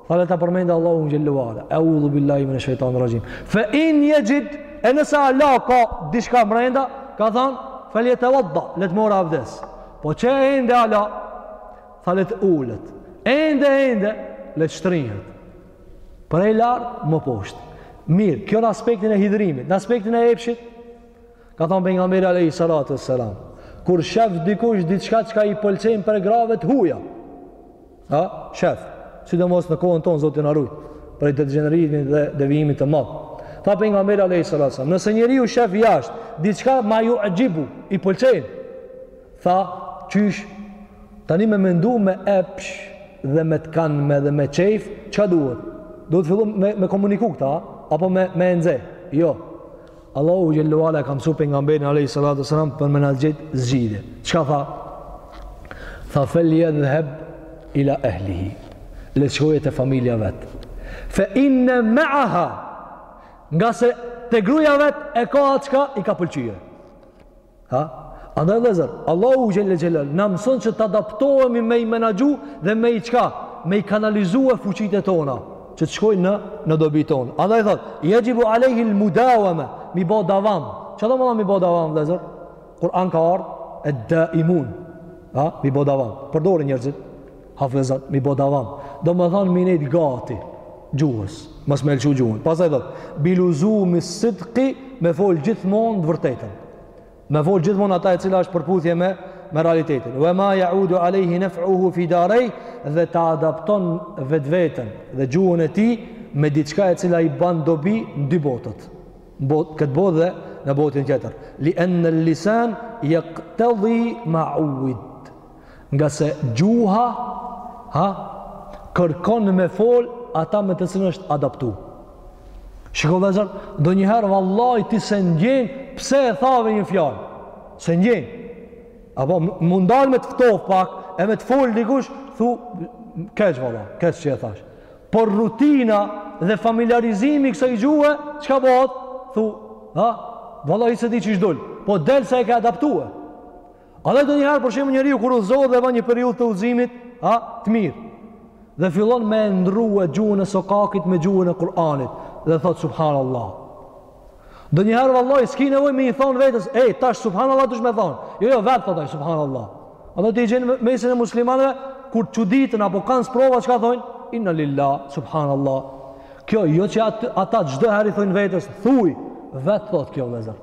Tha le ta përmendë Allahun xhele ue ala. Eudhu billahi mine shejtani rraxhim. Fe in jexhid, e nëse hala ka diçka mrenda, ka than, fel jetewadda, le të marrë avdes. Po qe ende hala, tha le të ulet. Ende, ende, le të shtrihet. Prej lart, më poshtë. Mirë, kjo në aspektin e hidhërimit, në aspektin e epshit, Ka thënë pejgamberi alejhi salatu ue selam, kur shef dikush diçka çka i pëlqen prej grave të huaja. Ha, shef, sidomos në kohën tonë Zoti na ruajt prej degjenerimit dhe devijimit të madh. Tha pejgamberi alejhi salatu ue selam, nëse njeriu shef jashtë diçka ma juxhibuhu, i pëlqen. Tha, qysh tani me mendu me epsh dhe me të kanme dhe me qejf, çka duhet? Duhet fillu me me komuniku këta, apo me me nxe? Jo. Allahu xhele ue ala e ka mësu pejgamberin alejhi salatu ue selam për me na gjet zgjidhje. Çka tha? Tha fel jedhheb ila ehlihi. Le të shkojë te familja vet. Fe inne meaha. Ngase te gruaja vet e ka atë çka i ka pëlqy. Ha? Andaj vëllezër, Allahu xhelle xhelaluhu na mëson që të adaptohemi me i menaxhu dhe me i çka, me i kanalizue fuqitë tona që të shkojnë në në dobi tonë. Andaj thot, jexhibu alejhil mudaweme, me i ba davam. Çka do me thanë me i ba davam vëllezër? Kur'an ka ardhur ed-daimun. Ha? Me i ba davam. Përdorin njerëzit. Hafezat mi bo davam do me than mi nejt gati gjuhës mos me e lëshu gjuhën pastaj thot biluzumi sidki me fol gjithmon të vërtetën me fol gjithmon ata e cila është përputhje me me realitetin. Wa ma yaudu alayhi naf'uhu fi daray dhe ta adapton vetveten dhe gjuhën e tij me diçka e cila i bën dobi në dy botët. Në botë këtë botë dhe në botën tjetër. Li an al-lisan yaqtadi ma 'uwwid. Ngase gjuha, a, kërkon me fol ata me të cilën është adaptu. Shiko vëllezër, ndonjëherë vallaj ti s'e ndjen pse e thave një fjalë. S'e ndjen. Apo m'u ndal me të ftof pak, e me të fol dikush, thu, keq valla, keq që e thash. Por rutina dhe familiarizimi kësaj gjuhe, çka bohet? Thu, ha, vallaj s'e di qysh dul. Po del se e ke adaptue. A dhe ndonjëherë për shembull njeriu kur udhëzohet dhe ka një periudhë të udhëzimit, a, të mirë. Dhe fillon me e ndrue gjuhën e sokakit me gjuhën e Kur'anit. Dhe thotë, subhanallah. Ndonjëherë vallaj, s'ki nevoj me i thonë vetes, e, tash, subhanallah, du me thonë. Jo, jo, vetë thotë, subhanallah. A ti i gjen n'mesin e muslimanëve, kur çuditen, apo kanë sprova, çka thojnë? Inna lilla, subhanallah. Kjo, jo që at, ata çdo herë i thonë vetes, thuj, vetë thotë kjo, vëllezër.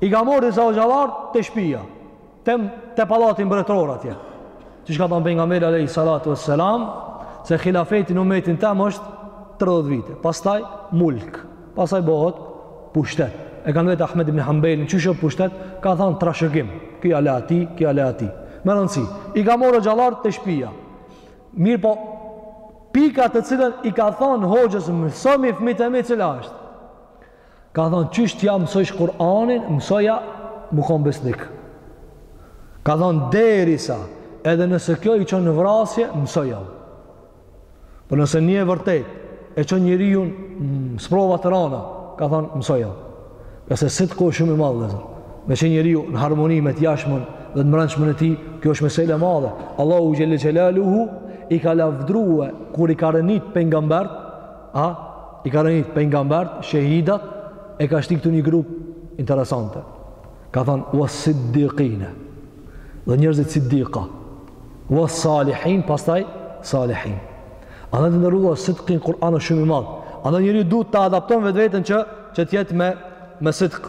I ka marrë disa hoxhallar te shtëpia, te te pallati mbretëror atje. Siç ka thënë pejgamberi alayhi salatu wassalam, se hilafeti në umetin tem është 30 vite. Pastaj mulk, pastaj bëhet pushtet. E kanë vetë Ahmed ibn Hanbelin, qysh është pushtet, ka thënë trashëgim. Ky ia le atij, ky ia le atij. Me rëndësi, i ka marrë hoxhallar te shtëpia. Mirëpo, pika të cilën i ka thënë hoxhës mësomi fëmijët e mi cila është. Ka thonë, qysh t'ja mësojsh Kur'anin, mësoja m'u konë besnik. Ka thonë, deri sa, edhe nëse kjo i çon në vrasje, mësoja. Po nëse një e vërtet, e çon njeriun në sprova të rana, ka thonë, mësoja. Ngase sidku o shumë i madh, vëllezër. Me qenë njeriu në harmoni me t'jashmën dhe të mbrendshmën e tij, kjo është mesele e madhe. Allahu xhele xhelaluhu, i ka lavdrue, kur i ka rënit pejgambert, A i ka rënit pejgambert, shehidat, e ka shti këtu një grup interesante. Ka thënë, wa siddiqine, dhe njerëzit siddiqa, wa salihin, pastaj salihin. Andaj të nderuar, sidki n'Kur'an është shumë i madh. Andaj njeriu duhet ta adapton vetveten që, që të jetë me, me sidk.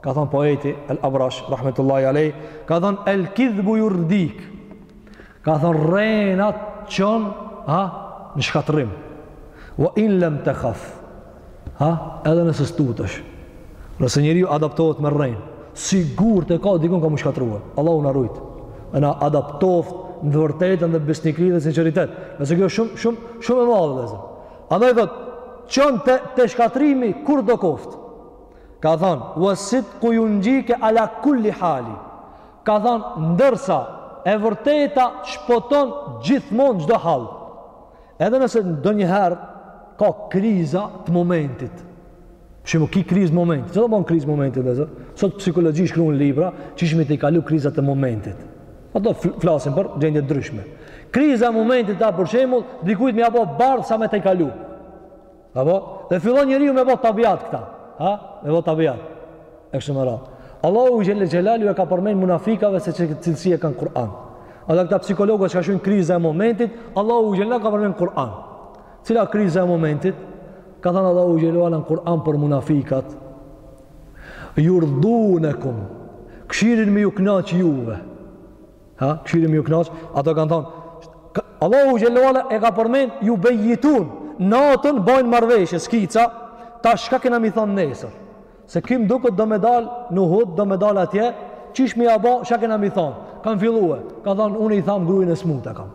Ka thënë poeti El Abrash rahmetullahi alej, ka thënë El Kidhbu Yurdik. Ka thënë rrena t'çon, ha, në shkatërrim. Wa in lam takhaf. Ha, edhe nëse s'tutesh. Nëse njeriu adaptohet me rrenë, sigurt e ka dikur ka m'u shkatërruar. Allahu na rujt. E na adaptoft në të vërtetën dhe besnikëri dhe sinqeritet. Nëse kjo është shumë shumë shumë e madhe vëllazë. Andaj thot çon te te shkatrrimi kurdo koft. Ka thënë, "Wa sidqu yunjike ala kulli hali." Ka thënë, "Ndërsa e vërteta shpëton gjithmonë çdo hall." Edhe nëse ndonjëherë ka kriza të momentit. Për shembull, ki krizë momentit. Çfarë do të thonë krizë momentit, vëllazër? Sot psikologji shkruan libra, qysh me i tejkalu krizat e momentit. Ato flasin për gjendje t'ndryshme. Kriza e momentit ta për shembull, dikujt me ia bo bardh sa me tejkalu. Apo? Dhe fillon njeriu me bo tabiat këta. Ha? Me bo tabiat. E kështu me radhë. Allahu xhele xhelaluhu e ka përmend munafikave se qët cilësi e kanë n'Kur'an. Atë këta psikologët çka e qujn kriza e momentit, Allahu xhele e ka përmend n'Kur'an. Cila kriza e momentit? Ka thënë Allahu xhele xhelaluhu në Kur'an për munafikat. Jurdunekum. Kqyrin me ju knaqë juve. Ha, kqyrin me ju knaqë, ato kanë thonë, Allahu xhele ve ala e ka përmend, jubejjitun, natën bojnë marrëveshje, skica, tash çka kena me i thonë nesër, se kim duket do me dalë në Uhud, do me dalë atje, qysh me ia bo, çka kena me i thonë, kanë fillu e, ka thonë, unë i thamë grujën e smutë e kam,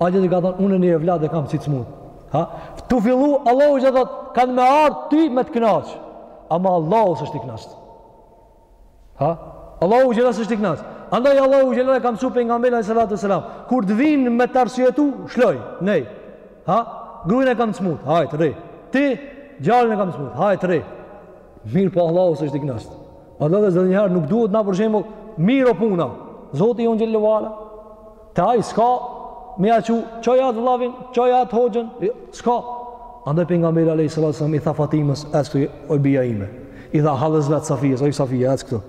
a gjithë i ka thonë, unë një evlad e kam si të smutë, ha, tu fillu, Allahu xhele ve ala, kanë me ardhë ty me të knaqë, ama Allahu s'është i knaqë, Ha? Allahu xhele s'është i knaqt. Andaj Allahu xhele e ka mësuar pejgamberin alayhi salatu wasalam, kur të vin me të arsyetu, lshoj, lej. Ha? Gruin e kam smut, hajt rri. Ti djalin e kam smut, hajt rri. Mirëpo Allahu s'është i knaqt. Andaj vllezër ndonjëherë nuk duhet na për shembull mirë o puna. Zoti jonë xhele ve ala. Te ai s'ka me ja çu, çoj atë vllavin, çoj atë hoxhën, jo, s'ka. Andaj pejgamberi alayhi salatu wasallam i tha Fatimës, "Ec këtu o bija ime." I tha hallës vet Safijës, "Oj Safija, ec këtu."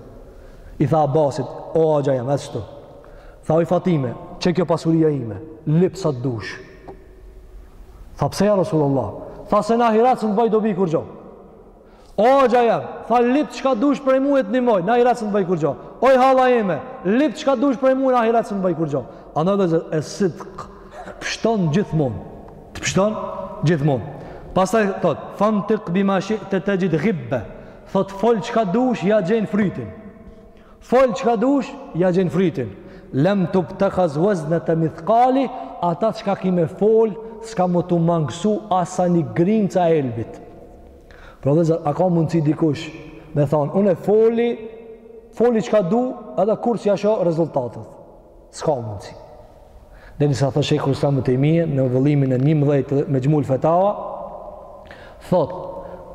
I tha Abbasit, "O axha jem, ec këtu." Tha oj Fatime, "Qe kjo pasuria ime, lip sa të dush." Tha pse ja Rasulullah? Tha se në ahiret s'të bëj dobi kurgjë. O axha jem, tha lip çka dush prej mue të nimoj, n'ahiret s'të bëj kurgjo. Oj hala jeme, lip çka dush prej mue n'ahiret s'të bëj kurgjo. Andaj vëllezër, es-sidq, pështon gjithmon, të pështon gjithmon. Pastaj thot, fantik bima shi'te texhid gibbe, thot fol çka dush, ja gjen frytin. Fol çka dush, ja gjen frytin. Lem tubtekhas weznete mithkali, ata çka ki me fol, s'ka me t'u mangësu as sa një grinca elbit. Pra vëllezër, a ka mundësi dikush me thonë, unë e foli, foli çka du, edhe kurrë s'ia shoh rezultatet. S'ka mundësi. Derisa thotë shejhul islam Ibn Tejmije, në vëllimin e njëmbëdhjetë Mexhmuul Fetawa, thotë,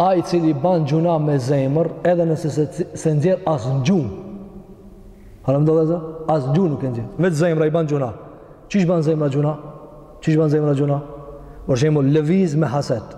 ai i cili ban gjuna me zemër, edhe nëse s'e, s'e nxjerr as në gjuhë. Halëm do vëllezër, as në gjuhë nuk e nxjerr. Veç zemra i ban gjuna. Qysh ban zemra gjuna? Qysh ban zemra gjuna? Për shembull, lëviz me haset.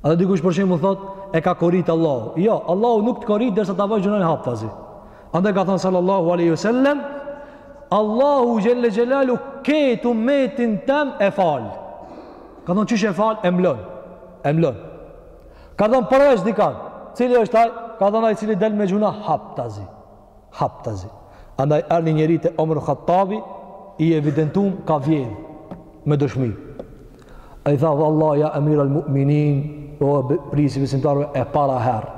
Edhe dikush për shembull thotë e ka korrit Allahu. Jo, Allahu nuk të korrit derisa ta bësh gjunahin haptazi. Andaj ka thënë sallallahu alaihi wasallam, Allahu xhelle xhelalu krejt umetin tem e fal. Ka thënë qysh e fal e mblon. E mblon. Ka thënë përveç dikan, cili është ai? Ka thënë ai cili del me gjuna haptazi. haptazi andaj erdhi njëri te Omer Khattabi i evidentum ka vjedh me dëshmi ai tha vallahi ja emir al mu'minin o prijësi i besimtarëve e para herë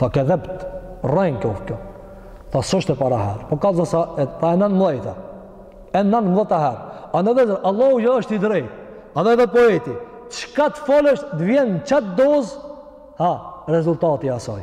tha kedhebt rren kjo kjo tha s'është e para herë po ka zë sa e ta e nanmdheta e nanmdheta herë andaj vëllezër Allahu jo është i drejtë andaj thotë poeti çka të folësh të vjen në qat dozë ha rezultati i asaj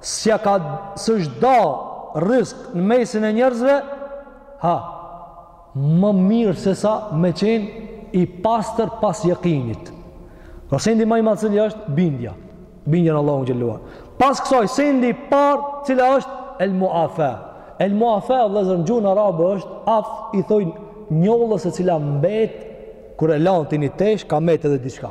S'ja ka, s'është da rrisk në mesin e njerëzve, ha, më mirë se sa me qenë i pastër pas jekinit. Në pra sendi ma i madhë cili është bindja, bindja në Allahun xhelle ue ala. Pas kësaj, sendi i parë cila është el muafa. El muafa, vëllezër në gjuhën arabe është, af, i thojnë njollës e cila mbet, kur e lan ti një tesh, ka mbet edhe diçka.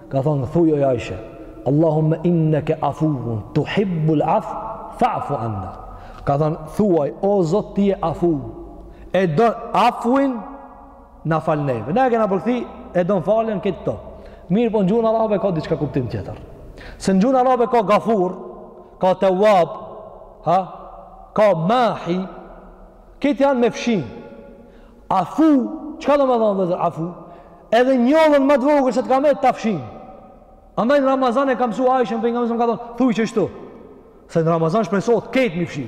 Ka thonë, thuj oj Aisha, Allahumme inneke afuun, tuhibbu l'af, fa'fu anna. Ka thonë, thuaj, o Zot, ti je afu, e do afuin, na falë neve. Ne e kena përkthy, e don faljen këto këto. Mirëpo në gjuhën arabe ka diçka kuptim tjetër. Se në gjuhën arabe ka gafur, ka tewab, ha? ka mahi, Krejt janë me fshi. Afu, çka do me thonë dhe afu? Edhe njollën më të vogël se të ka met ta fshin. Andaj në Ramazan e ka mësu Ajshen Pejgamberi alejhi selam ka thonë, thuj qështu. Se në Ramazan shpresohet, krejt m'i fshi.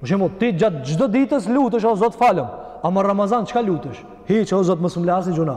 Për shembull, ti gjatë çdo ditës lutesh, o Zot falëm. Ama në Ramazan, çka lutesh? Hiç o Zot mos më lë asnji gjuna.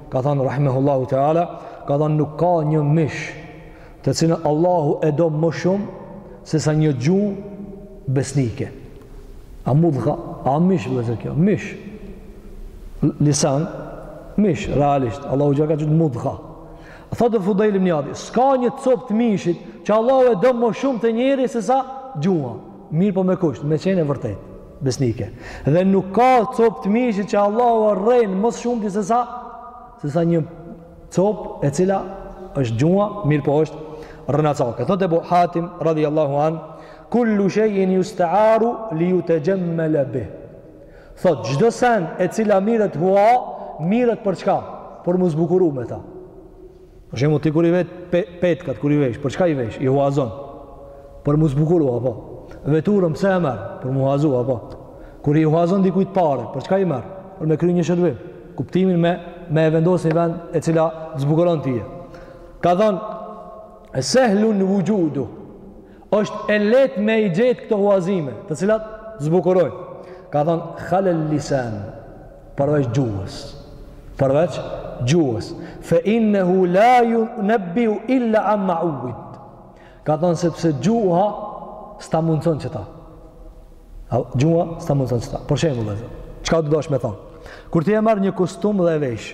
ka thënë rahimehullahu teala ka thënë nuk ka një mish të cilin Allahu e do më shumë se sa një gjuhë besnike a mudhga a mish vëllezër kjo mish lisan mish realisht Allahu ja ka qit mudhga a thotë Fudejl ibn Ijadi s'ka një copë të mishit që Allahu e do më shumë te njeri se sa gjuha mirëpo me kusht me qenë e vërtetë Besnike. Dhe nuk ka copë të mishit që Allahu e urren më shumti se sa, se sa një copë e cila është gjuha, mirëpo është rrenacake. Thotë Ebu Hatim, radiallahu anhu, kullu shejin justearu li jutexhemmele bih. Thotë, çdo sen e cila mirret hua, mirret për çka? Për m'u zbukuru me ta. Për shembull, ti kur i vet pe, petkat kur i vesh, për çka i vesh? I huazon. Për m'u zbukuru apo? Veturën pse e merr? Për m'u huazu apo? Kur i huazon dikujt pare, për çka i merr? Për me kry një shërbim. Kuptimin me me e vendos në një vend e cila t'zbukuron tyje. Ka thonë, sehlun vuxhuduhu, Është e lehtë me i gjetë këto huazime, të cilat zbukurojnë. Ka thonë khalal lisan, përveç gjuhës. Përveç gjuhës. Fa innahu la yunabbi illa am ma'ud. Ka thonë sepse gjuha s'ta mundson qeta. Gjuha s'ta mundson qeta. Për shembull, çka u dasht me thonë? Kur ti e marr një kostum dhe e vesh,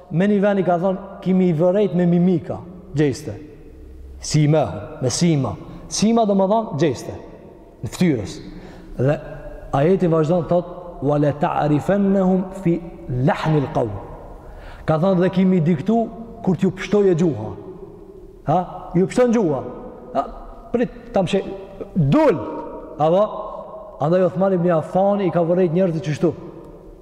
Me një ven ka thonë, ki me i vërejt me mimika, gjeste. Sima, me sima. Sima domethonë, gjeste. N'ftyrë. Dhe ajeti vazhdon, thotë, wa le ta'rifennehum fi lahnil kaul. Ka thonë dhe ki me i diktu, kur t'ju pështojë gjuha. Ha? Ju pështon gjuha. Ha? Prit, ta mshel, dul. Apo? Andaj Othman ibn Afani i ka vërejt njerëzit qështu.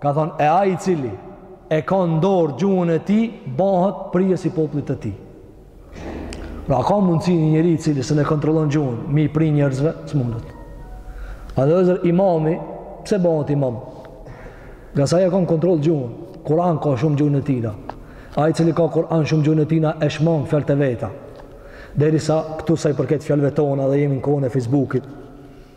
Ka thonë, e ai i cili e ka në dorë gjuhën e tij, bëhet prijës i popullit të tij. A ka mundësi një njeri i cili s'e ne kontroll gjuhën, me u pri njerëzve, s'mundet. Ha, vëllezër, imami, pse bëhet imam? Ngase e ka në kontroll gjuhën, Kur'an ka shumë gjuhën e tina. Ai i cili ka Kur'an shumë gjuhën e tina, i shmang fjalët e veta. Derisa këtu sa i përket fjallëve tona dhe jemi në kohën e Facebookit,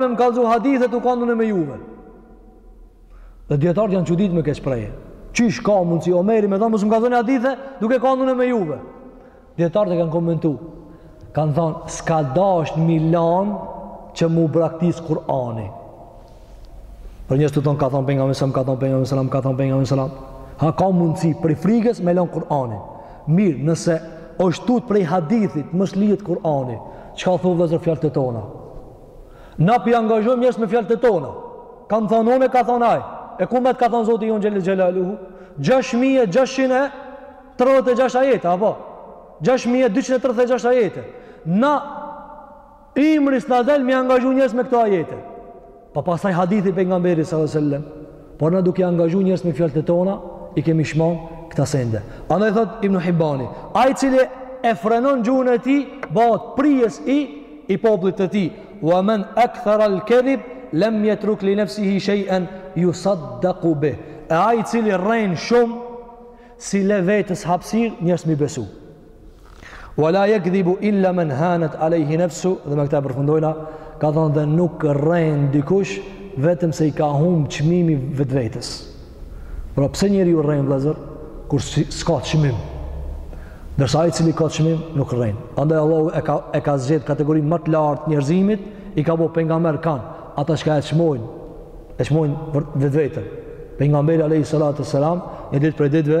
Me më kallzu hadithe tu kanë unë me juve. Dhe dijetarët janë çudit me këtë shprehje. Qysh ka mundsi Omeri me thonë, mos më kallzoni hadithe, duke kanë unë me juve. Dijetarët e kanë komentu. Kanë thonë, s'ka dasht me lanë që m'u braktis Kur'ani. Për njerëzit të thonë, ka thonë Pejgamberi, ka thonë Pejgamberi, ka thonë Pejgamberi. A ka mundësi prej frikës m'u lanë Kur'ani. Mirë, nëse është tut prej hadithit, mos lihet Kur'ani. Çka thonë vëllezër fjalët e tona? Na po i angazhojmë njerëz me fjalët e tona. Kam thënë unë, ka thënë ai. E ku met ka thënë Zoti jonë xhelle xhelaluhu? 6636 ajete, apo? 6236 ajete. Na ymri s'na del me i angazhu njerëz me këto ajete. Pa po pastaj hadithi Pejgamberi sallallahu alaihi wasallam. Por na duke i angazhu njerëz me fjalët e tona, i kemi shmang këta sende. Andaj thot Ibn Hibani, ai i cili e frenon gjuhën e tij, bëhet prijës i i popullit të tij. Wa man akthara al-kadhib lam yatruk li nafsihi shay'an yusaddaqu bih. E ai i cili rren shumë s'i le vetes hapësirë njerëz me i besu. Wa la yakdhibu illa man hanat alayhi nafsu, dhe me këtë e përfundojna, ka thënë dhe nuk rren dikush vetëm se i ka humb çmimi i vetvetes. Pra pse njeriu rren vëllazër kur s'ka çmim? Ndërsa ai i cili ka çmim nuk rren. Andaj Allahu e ka e ka zgjedh kategorinë më të lartë të njerëzimit, i ka bo pejgamber kan, ata çka e çmojnë, e çmojnë vetveten. Pejgamberi alayhi salatu selam, një ditë prej ditëve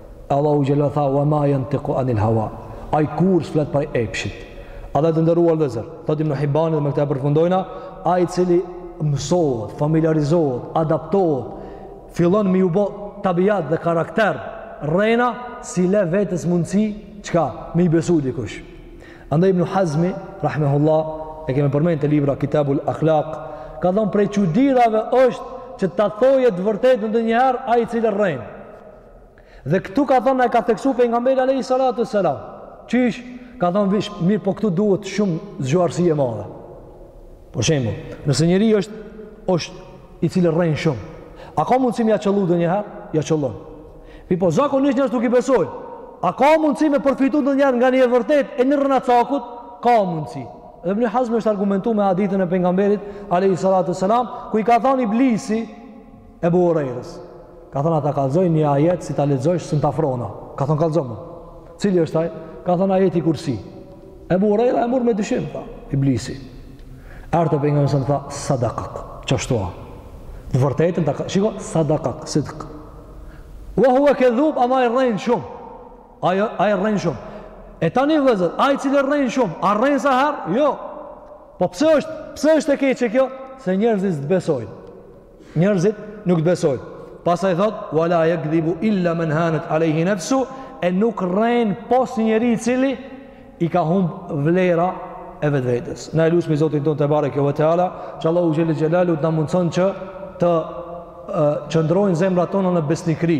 Allahu xhele tha, wa ma yantiqu anil hawa. Ai kurrë s'flet prej epshit. Andaj të nderuar vëllezër, thot Ibn Hibani dhe me këta e përfundojna, ai i cili mësohet, familiarizohet, adaptohet, fillon me ju bo tabiat dhe karakter rrena, s'i le vetes mundësi, çka, me i besu dikush. Andaj Ibn Hazmi, rahimehullah, e kemi përmend te libri Kitabul Akhlaq, ka thënë prej çudirave është që ta thojë të vërtetën ndonjëherë ai i cili rren. Dhe këtu ka thonë, na e ka theksu Pejgamberi alejhi salatu selam. Qysh, ka thonë vish, mirëpo këtu duhet shumë zgjuarësi e madhe. Për shembull, nëse njeri është, është i cili rren shumë, a ka mundësi me ja qëllu ndonjëherë? Ja qëllon. Mirëpo zakonisht njerëzit nuk i besojnë. A ka mundësi me përfitu ndonjëherë nga një e vërtetë e një rrenacakut? Ka mundësi. Dhe Ibn Hazmi është argumentu me hadithin e pejgamberit, a.s. ku i ka thonë iblisi, Ebu Hurejrës, ka thënë a ta kallzoj një ajet si ta lexojsh s'un t'afrohna. Ka thënë kallzom. Cili është ai? Ka thënë ajeti kursi. Ebu Hurejra e mur me dyshim, tha, iblisi. Ardh Pejgamberi a.s., tha, sadakak, që është tua. Në vërtetën, ta, shiko, sadakak, sidhk. Ua hua kedhub, ama ai rren shumë. Ai, ai rren shumë. E tani vëllezër, ai i cili rren shumë, a rren sa herë? Jo. Po pse është, pse është e keqe kjo? Se njerëzit s'të besojnë. Njerëzit nuk të besojnë. Pastaj thot, "Wala yakdhibu illa man hanat alayhi nafsu", e nuk rren pos një njeri i cili i ka humb vlera e vetvetes. Na e lusmi Zotin ton tebareke ve teala, që Allahu xhele xhelaluhu të na mundson që të qëndrojnë zemrat tona në besnikëri,